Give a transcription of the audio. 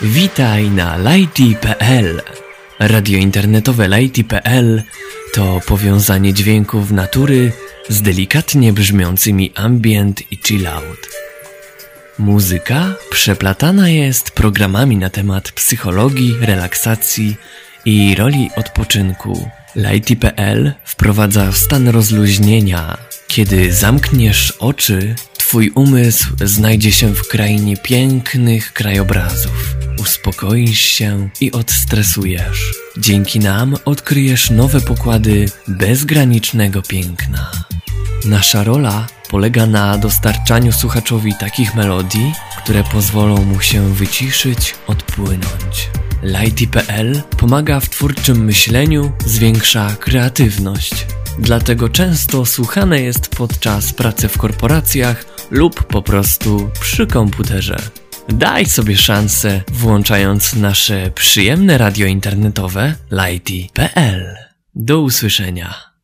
Witaj na Lighty.pl. Radio internetowe Lighty.pl to powiązanie dźwięków natury z delikatnie brzmiącymi ambient i chillout. Muzyka przeplatana jest programami na temat psychologii, relaksacji i roli odpoczynku. Lighty.pl wprowadza stan rozluźnienia. Kiedy zamkniesz oczy, twój umysł znajdzie się w krainie pięknych krajobrazów. Uspokoisz się i odstresujesz. Dzięki nam odkryjesz nowe pokłady bezgranicznego piękna. Nasza rola polega na dostarczaniu słuchaczowi takich melodii, które pozwolą mu się wyciszyć, odpłynąć. Lighty.pl pomaga w twórczym myśleniu, zwiększa kreatywność. Dlatego często słuchane jest podczas pracy w korporacjach lub po prostu przy komputerze. Daj sobie szansę, włączając nasze przyjemne radio internetowe Lighty.pl. Do usłyszenia.